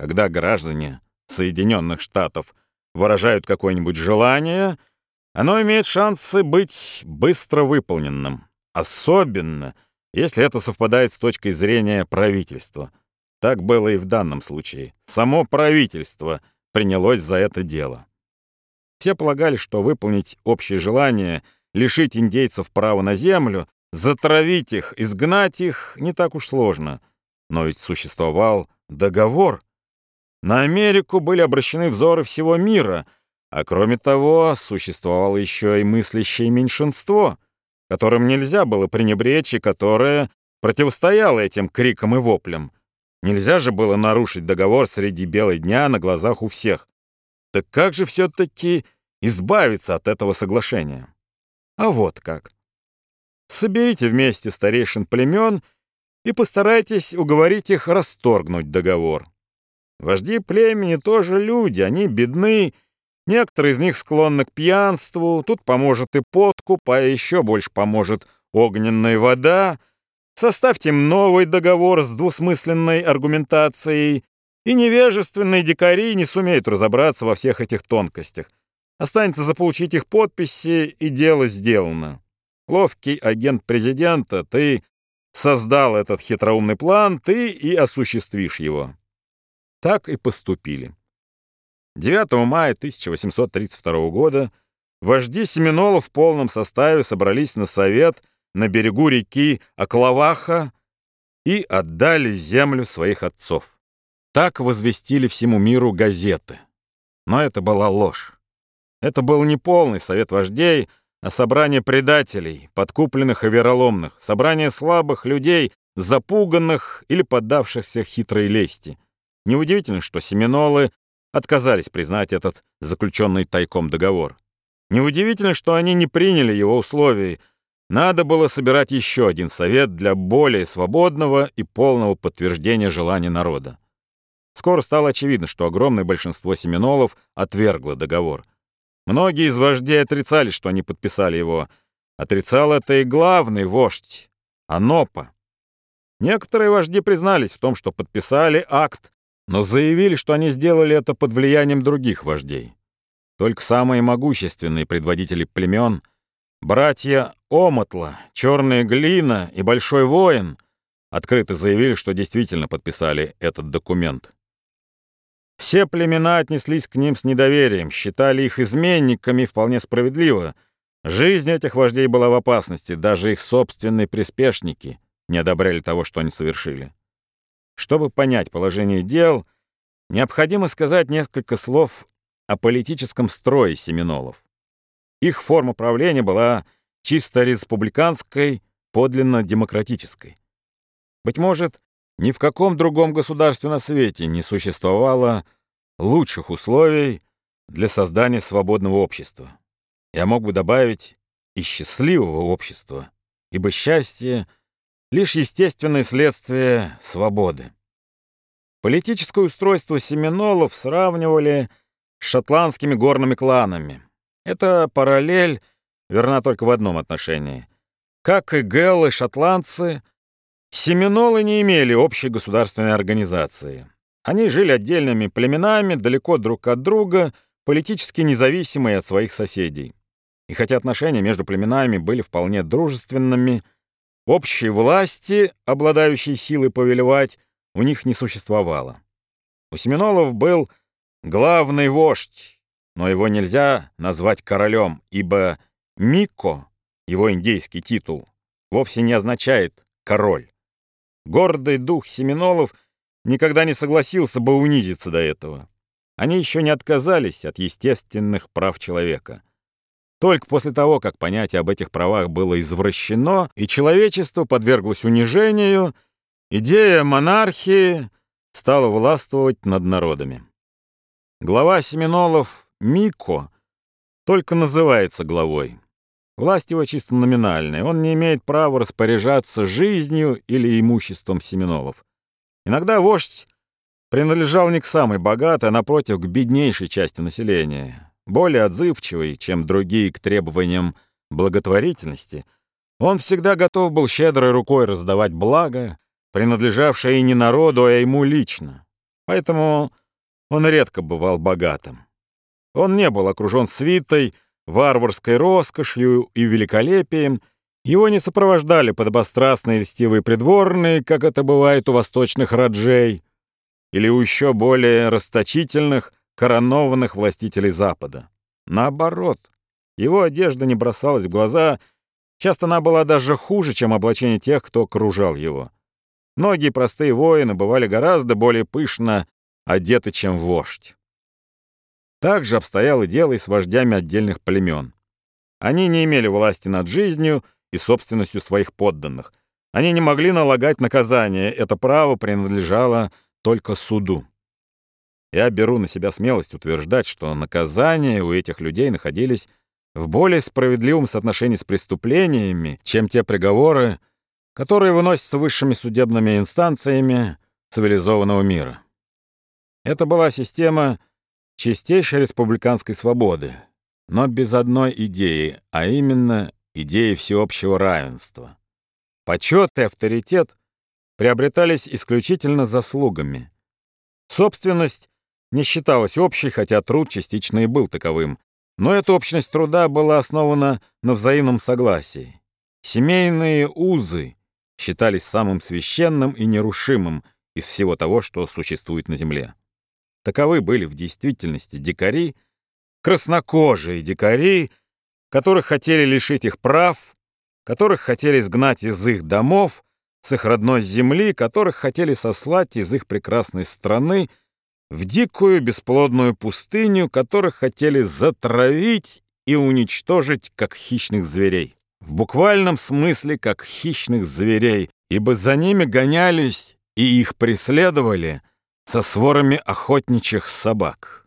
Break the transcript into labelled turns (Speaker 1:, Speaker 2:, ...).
Speaker 1: Когда граждане Соединенных Штатов выражают какое-нибудь желание, оно имеет шансы быть быстро выполненным. Особенно, если это совпадает с точкой зрения правительства. Так было и в данном случае. Само правительство принялось за это дело. Все полагали, что выполнить общее желание, лишить индейцев права на землю, затравить их, изгнать их не так уж сложно. Но ведь существовал договор. На Америку были обращены взоры всего мира, а кроме того, существовало еще и мыслящее меньшинство, которым нельзя было пренебречь и которое противостояло этим крикам и воплям. Нельзя же было нарушить договор среди бела дня на глазах у всех. Так как же все-таки избавиться от этого соглашения? А вот как. Соберите вместе старейшин племен и постарайтесь уговорить их расторгнуть договор. Вожди племени тоже люди, они бедны, некоторые из них склонны к пьянству, тут поможет и подкуп, а еще больше поможет огненная вода. Составьте новый договор с двусмысленной аргументацией, и невежественные дикари не сумеют разобраться во всех этих тонкостях. Останется заполучить их подписи, и дело сделано. Ловкий агент президента, ты создал этот хитроумный план, ты и осуществишь его. Так и поступили. 9 мая 1832 года вожди Семенолов в полном составе собрались на совет на берегу реки Аклаваха и отдали землю своих отцов. Так возвестили всему миру газеты. Но это была ложь. Это был не полный совет вождей, а собрание предателей, подкупленных и вероломных, собрание слабых людей, запуганных или поддавшихся хитрой лести. Неудивительно, что семинолы отказались признать этот заключенный тайком договор. Неудивительно, что они не приняли его условий. Надо было собирать еще один совет для более свободного и полного подтверждения желания народа. Скоро стало очевидно, что огромное большинство семинолов отвергло договор. Многие из вождей отрицали, что они подписали его. Отрицал это и главный вождь, Анопа. Некоторые вожди признались в том, что подписали акт, но заявили, что они сделали это под влиянием других вождей. Только самые могущественные предводители племен, братья Омотла, Черная Глина и Большой Воин, открыто заявили, что действительно подписали этот документ. Все племена отнеслись к ним с недоверием, считали их изменниками вполне справедливо. Жизнь этих вождей была в опасности, даже их собственные приспешники не одобряли того, что они совершили. Чтобы понять положение дел, необходимо сказать несколько слов о политическом строе семинолов. Их форма правления была чисто республиканской, подлинно демократической. Быть может, ни в каком другом государстве на свете не существовало лучших условий для создания свободного общества. Я мог бы добавить и счастливого общества, ибо счастье — лишь естественное следствие свободы. Политическое устройство семинолов сравнивали с шотландскими горными кланами. Эта параллель верна только в одном отношении. Как и гэллы, шотландцы Семинолы не имели общей государственной организации. Они жили отдельными племенами, далеко друг от друга, политически независимые от своих соседей. И хотя отношения между племенами были вполне дружественными, общей власти, обладающей силой повелевать, у них не существовало. У Семенолов был главный вождь, но его нельзя назвать королем, ибо Мико, его индейский титул, вовсе не означает «король». Гордый дух Семенолов никогда не согласился бы унизиться до этого. Они еще не отказались от естественных прав человека. Только после того, как понятие об этих правах было извращено, и человечество подверглось унижению, идея монархии стала властвовать над народами. Глава Семенолов Мико только называется главой. Власть его чисто номинальная, он не имеет права распоряжаться жизнью или имуществом Семенолов. Иногда вождь принадлежал не к самой богатой, а напротив, к беднейшей части населения, более отзывчивой, чем другие к требованиям благотворительности. Он всегда готов был щедрой рукой раздавать благо, принадлежавшее и не народу, а ему лично. Поэтому он редко бывал богатым. Он не был окружен свитой, варварской роскошью и великолепием, его не сопровождали подобострастные льстивые придворные, как это бывает у восточных раджей, или у еще более расточительных, коронованных властителей Запада. Наоборот, его одежда не бросалась в глаза, часто она была даже хуже, чем облачение тех, кто окружал его. Многие простые воины бывали гораздо более пышно одеты, чем вождь. Так же обстояло дело и с вождями отдельных племен. Они не имели власти над жизнью и собственностью своих подданных. Они не могли налагать наказание, это право принадлежало только суду. Я беру на себя смелость утверждать, что наказания у этих людей находились в более справедливом соотношении с преступлениями, чем те приговоры, которые выносятся высшими судебными инстанциями цивилизованного мира. Это была система чистейшей республиканской свободы, но без одной идеи, а именно идеи всеобщего равенства. Почет и авторитет приобретались исключительно заслугами. Собственность не считалась общей, хотя труд частично и был таковым, но эта общность труда была основана на взаимном согласии. Семейные узы считались самым священным и нерушимым из всего того, что существует на земле. Таковы были в действительности дикари, краснокожие дикари, которых хотели лишить их прав, которых хотели сгнать из их домов, с их родной земли, которых хотели сослать из их прекрасной страны в дикую бесплодную пустыню, которых хотели затравить и уничтожить, как хищных зверей. В буквальном смысле, как хищных зверей, ибо за ними гонялись и их преследовали со сворами охотничьих собак.